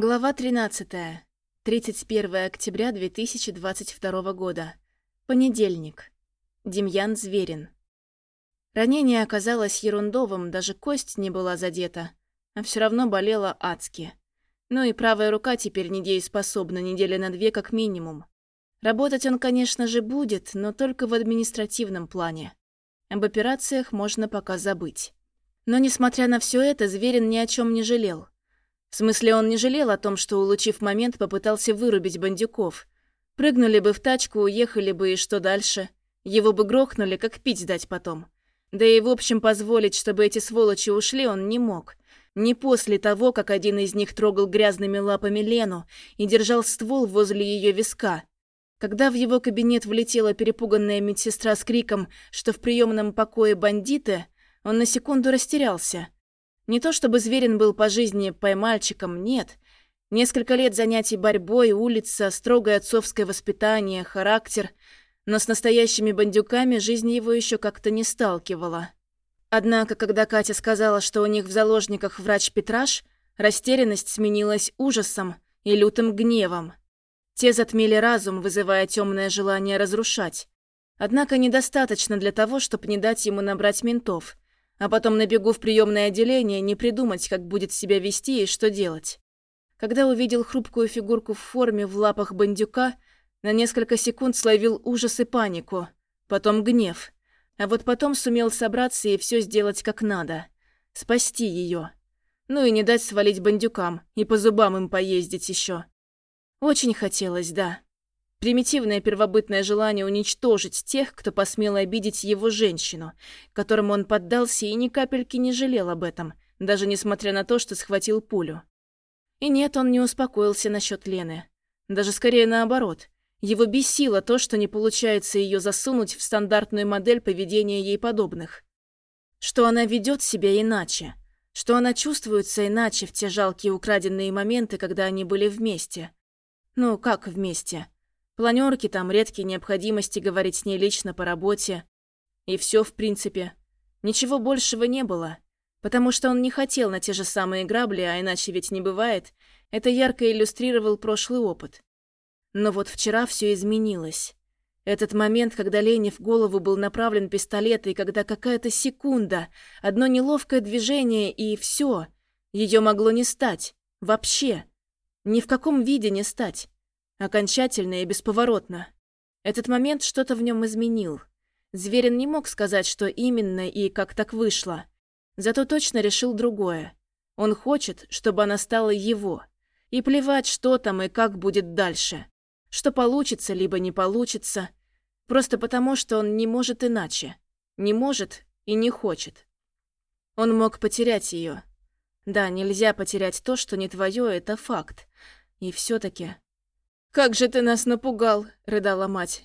Глава 13. 31 октября 2022 года. Понедельник. Демьян Зверин. Ранение оказалось ерундовым, даже кость не была задета, а все равно болела адски. Ну и правая рука теперь недееспособна недели на две как минимум. Работать он, конечно же, будет, но только в административном плане. Об операциях можно пока забыть. Но, несмотря на все это, Зверин ни о чем не жалел. В смысле, он не жалел о том, что, улучив момент, попытался вырубить бандюков. Прыгнули бы в тачку, уехали бы, и что дальше? Его бы грохнули, как пить дать потом. Да и в общем позволить, чтобы эти сволочи ушли, он не мог. Не после того, как один из них трогал грязными лапами Лену и держал ствол возле ее виска. Когда в его кабинет влетела перепуганная медсестра с криком, что в приемном покое бандиты, он на секунду растерялся – не то чтобы Зверин был по жизни поймальчиком, нет. Несколько лет занятий борьбой, улица, строгое отцовское воспитание, характер. Но с настоящими бандюками жизнь его еще как-то не сталкивала. Однако, когда Катя сказала, что у них в заложниках врач Петраш, растерянность сменилась ужасом и лютым гневом. Те затмили разум, вызывая темное желание разрушать. Однако недостаточно для того, чтобы не дать ему набрать ментов – а потом набегу в приемное отделение, не придумать, как будет себя вести и что делать. Когда увидел хрупкую фигурку в форме в лапах бандюка, на несколько секунд словил ужас и панику, потом гнев. А вот потом сумел собраться и все сделать как надо. Спасти ее. Ну и не дать свалить бандюкам, и по зубам им поездить еще. Очень хотелось, да. Примитивное первобытное желание уничтожить тех, кто посмел обидеть его женщину, которому он поддался и ни капельки не жалел об этом, даже несмотря на то, что схватил пулю. И нет, он не успокоился насчет Лены. Даже скорее наоборот. Его бесило то, что не получается ее засунуть в стандартную модель поведения ей подобных. Что она ведет себя иначе. Что она чувствуется иначе в те жалкие украденные моменты, когда они были вместе. Ну, как вместе? Планерки там, редкие необходимости говорить с ней лично по работе. И все, в принципе. Ничего большего не было. Потому что он не хотел на те же самые грабли, а иначе ведь не бывает. Это ярко иллюстрировал прошлый опыт. Но вот вчера все изменилось. Этот момент, когда Лене в голову был направлен пистолет, и когда какая-то секунда, одно неловкое движение, и все. Ее могло не стать. Вообще. Ни в каком виде не стать. Окончательно и бесповоротно. Этот момент что-то в нем изменил. Зверин не мог сказать, что именно и как так вышло. Зато точно решил другое. Он хочет, чтобы она стала его. И плевать, что там и как будет дальше. Что получится, либо не получится. Просто потому, что он не может иначе. Не может и не хочет. Он мог потерять ее. Да, нельзя потерять то, что не твое, это факт. И все таки «Как же ты нас напугал!» — рыдала мать.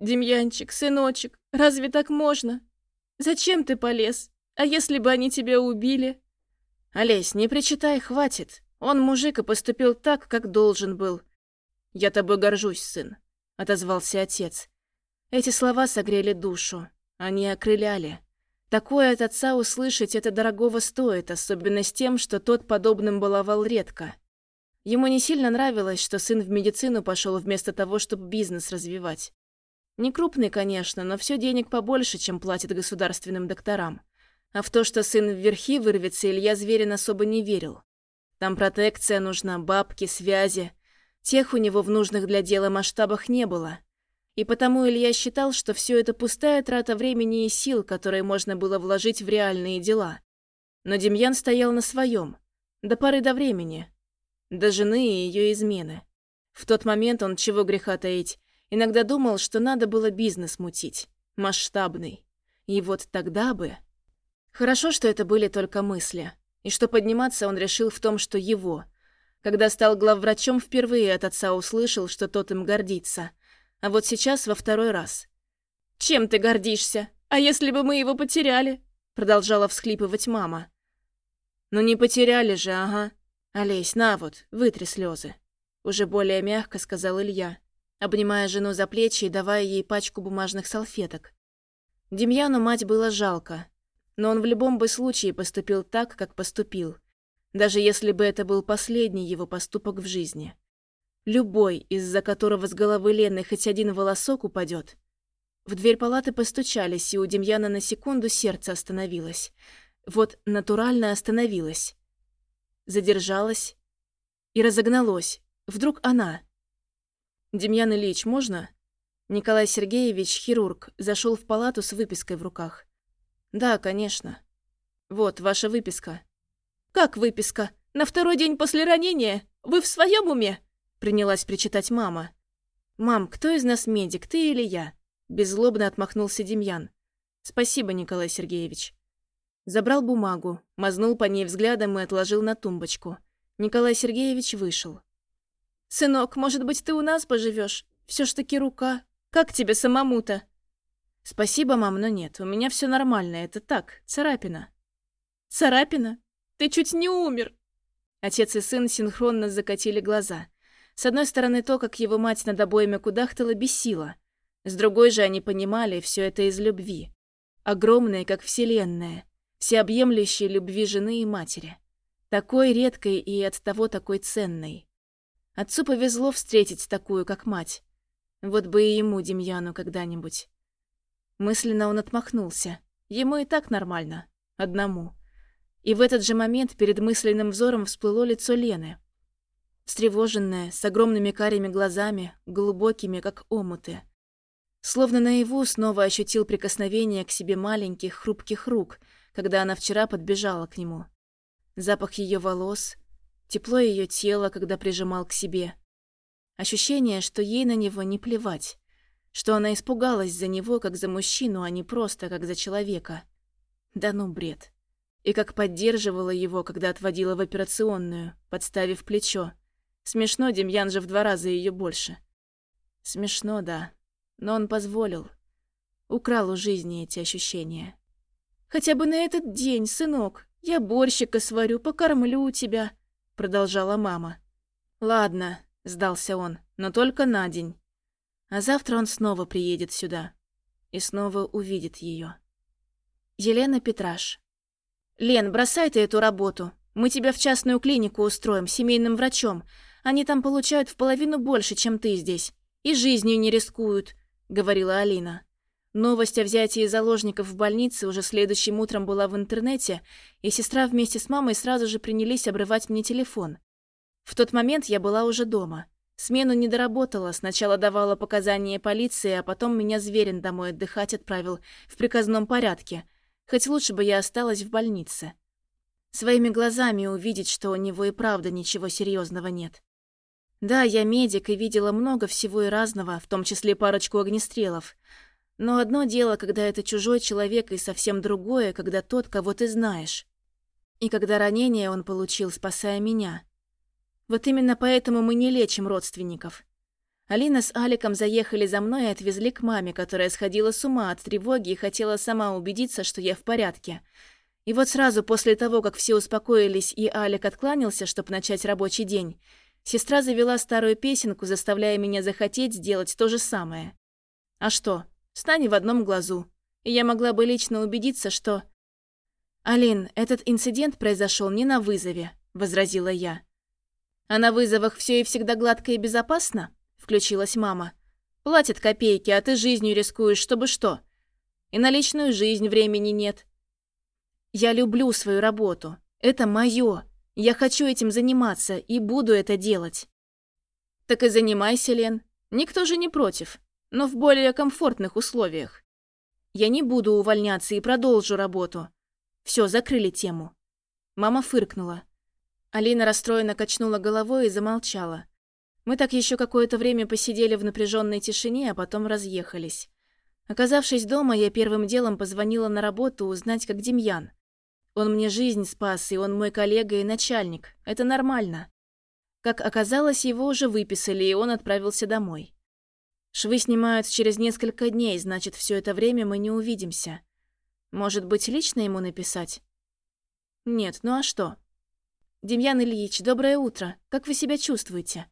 «Демьянчик, сыночек, разве так можно? Зачем ты полез? А если бы они тебя убили?» «Олесь, не причитай, хватит. Он мужик и поступил так, как должен был». «Я тобой горжусь, сын», — отозвался отец. Эти слова согрели душу. Они окрыляли. Такое от отца услышать это дорогого стоит, особенно с тем, что тот подобным баловал редко. Ему не сильно нравилось, что сын в медицину пошел вместо того, чтобы бизнес развивать. Не крупный, конечно, но все денег побольше, чем платит государственным докторам. А в то, что сын в верхи вырвется, Илья Зверин особо не верил. Там протекция нужна, бабки, связи. Тех у него в нужных для дела масштабах не было. И потому Илья считал, что все это пустая трата времени и сил, которые можно было вложить в реальные дела. Но Демьян стоял на своем. До поры до времени. До жены и ее измены. В тот момент он, чего греха таить, иногда думал, что надо было бизнес мутить. Масштабный. И вот тогда бы... Хорошо, что это были только мысли. И что подниматься он решил в том, что его. Когда стал главврачом, впервые от отца услышал, что тот им гордится. А вот сейчас во второй раз. «Чем ты гордишься? А если бы мы его потеряли?» Продолжала всхлипывать мама. «Ну не потеряли же, ага. «Олесь, на вот, вытри слезы», — уже более мягко сказал Илья, обнимая жену за плечи и давая ей пачку бумажных салфеток. Демьяну мать было жалко, но он в любом бы случае поступил так, как поступил. даже если бы это был последний его поступок в жизни. Любой, из-за которого с головы Лены хоть один волосок упадет. В дверь палаты постучались, и у Демьяна на секунду сердце остановилось. Вот натурально остановилось. Задержалось и разогналось. Вдруг она. «Демьян Ильич, можно?» Николай Сергеевич, хирург, зашел в палату с выпиской в руках. «Да, конечно. Вот, ваша выписка». «Как выписка? На второй день после ранения? Вы в своем уме?» Принялась причитать мама. «Мам, кто из нас медик, ты или я?» Беззлобно отмахнулся Демьян. «Спасибо, Николай Сергеевич». Забрал бумагу, мазнул по ней взглядом и отложил на тумбочку. Николай Сергеевич вышел. «Сынок, может быть, ты у нас поживешь? Все ж таки рука. Как тебе самому-то?» «Спасибо, мам, но нет. У меня все нормально. Это так, царапина». «Царапина? Ты чуть не умер!» Отец и сын синхронно закатили глаза. С одной стороны, то, как его мать над обоими кудахтала, бесило. С другой же они понимали все это из любви. Огромной, как вселенная. Всеобъемлющей любви жены и матери. Такой редкой и оттого такой ценной. Отцу повезло встретить такую, как мать. Вот бы и ему, Демьяну, когда-нибудь. Мысленно он отмахнулся. Ему и так нормально. Одному. И в этот же момент перед мысленным взором всплыло лицо Лены. Встревоженное, с огромными карими глазами, глубокими, как омуты. Словно наяву снова ощутил прикосновение к себе маленьких, хрупких рук, когда она вчера подбежала к нему. Запах ее волос, тепло ее тела, когда прижимал к себе. Ощущение, что ей на него не плевать, что она испугалась за него, как за мужчину, а не просто, как за человека. Да ну бред. И как поддерживала его, когда отводила в операционную, подставив плечо. Смешно, Демьян же в два раза ее больше. Смешно, да. Но он позволил. Украл у жизни эти ощущения. «Хотя бы на этот день, сынок. Я борщика сварю, покормлю тебя», — продолжала мама. «Ладно», — сдался он, — «но только на день. А завтра он снова приедет сюда и снова увидит ее. Елена Петраш. «Лен, бросай ты эту работу. Мы тебя в частную клинику устроим, семейным врачом. Они там получают в половину больше, чем ты здесь. И жизнью не рискуют», — говорила Алина. Новость о взятии заложников в больнице уже следующим утром была в интернете, и сестра вместе с мамой сразу же принялись обрывать мне телефон. В тот момент я была уже дома. Смену не доработала, сначала давала показания полиции, а потом меня Зверин домой отдыхать отправил в приказном порядке. Хоть лучше бы я осталась в больнице. Своими глазами увидеть, что у него и правда ничего серьезного нет. Да, я медик и видела много всего и разного, в том числе парочку огнестрелов. Но одно дело, когда это чужой человек, и совсем другое, когда тот, кого ты знаешь. И когда ранение он получил, спасая меня. Вот именно поэтому мы не лечим родственников. Алина с Аликом заехали за мной и отвезли к маме, которая сходила с ума от тревоги и хотела сама убедиться, что я в порядке. И вот сразу после того, как все успокоились и Алик откланялся, чтобы начать рабочий день, сестра завела старую песенку, заставляя меня захотеть сделать то же самое. А что? Стань в одном глазу. И я могла бы лично убедиться, что... «Алин, этот инцидент произошел не на вызове», — возразила я. «А на вызовах все и всегда гладко и безопасно?» — включилась мама. «Платят копейки, а ты жизнью рискуешь, чтобы что? И на личную жизнь времени нет». «Я люблю свою работу. Это моё. Я хочу этим заниматься и буду это делать». «Так и занимайся, Лен. Никто же не против но в более комфортных условиях. Я не буду увольняться и продолжу работу. Все, закрыли тему. Мама фыркнула. Алина расстроенно качнула головой и замолчала. Мы так еще какое-то время посидели в напряженной тишине, а потом разъехались. Оказавшись дома, я первым делом позвонила на работу узнать, как Демьян. Он мне жизнь спас, и он мой коллега и начальник. Это нормально. Как оказалось, его уже выписали, и он отправился домой. Швы снимают через несколько дней, значит, все это время мы не увидимся. Может быть, лично ему написать? Нет, ну а что? Демьян Ильич, доброе утро. Как вы себя чувствуете?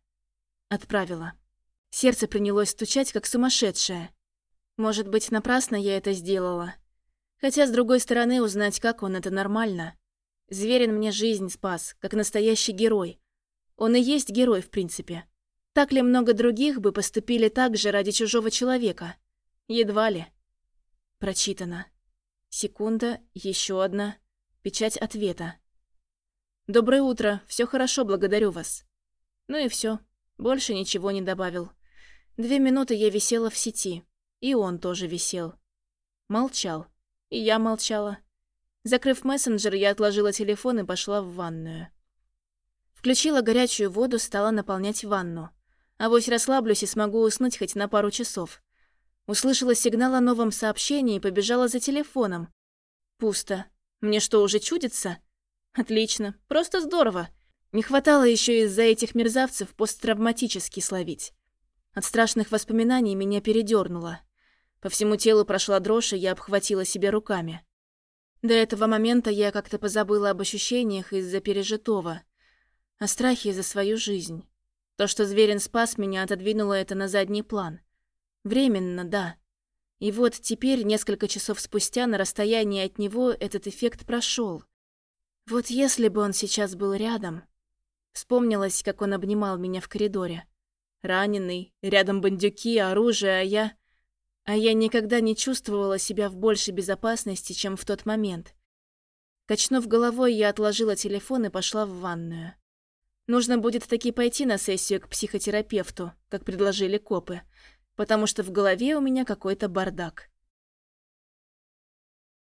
Отправила. Сердце принялось стучать, как сумасшедшее. Может быть, напрасно я это сделала. Хотя, с другой стороны, узнать, как он, это нормально. Зверин мне жизнь спас, как настоящий герой. Он и есть герой, в принципе. Так ли много других бы поступили так же ради чужого человека? Едва ли. Прочитано. Секунда, еще одна. Печать ответа. «Доброе утро. Все хорошо, благодарю вас». Ну и все. Больше ничего не добавил. Две минуты я висела в сети. И он тоже висел. Молчал. И я молчала. Закрыв мессенджер, я отложила телефон и пошла в ванную. Включила горячую воду, стала наполнять ванну. А Авось расслаблюсь и смогу уснуть хоть на пару часов. Услышала сигнал о новом сообщении и побежала за телефоном. Пусто. Мне что, уже чудится? Отлично. Просто здорово. Не хватало еще из-за этих мерзавцев посттравматически словить. От страшных воспоминаний меня передернуло. По всему телу прошла дрожь, и я обхватила себя руками. До этого момента я как-то позабыла об ощущениях из-за пережитого, о страхе за свою жизнь. То, что Зверин спас меня, отодвинуло это на задний план. Временно, да. И вот теперь, несколько часов спустя, на расстоянии от него этот эффект прошел. Вот если бы он сейчас был рядом... Вспомнилось, как он обнимал меня в коридоре. Раненый, рядом бандюки, оружие, а я... А я никогда не чувствовала себя в большей безопасности, чем в тот момент. Качнув головой, я отложила телефон и пошла в ванную. Нужно будет таки пойти на сессию к психотерапевту, как предложили копы, потому что в голове у меня какой-то бардак.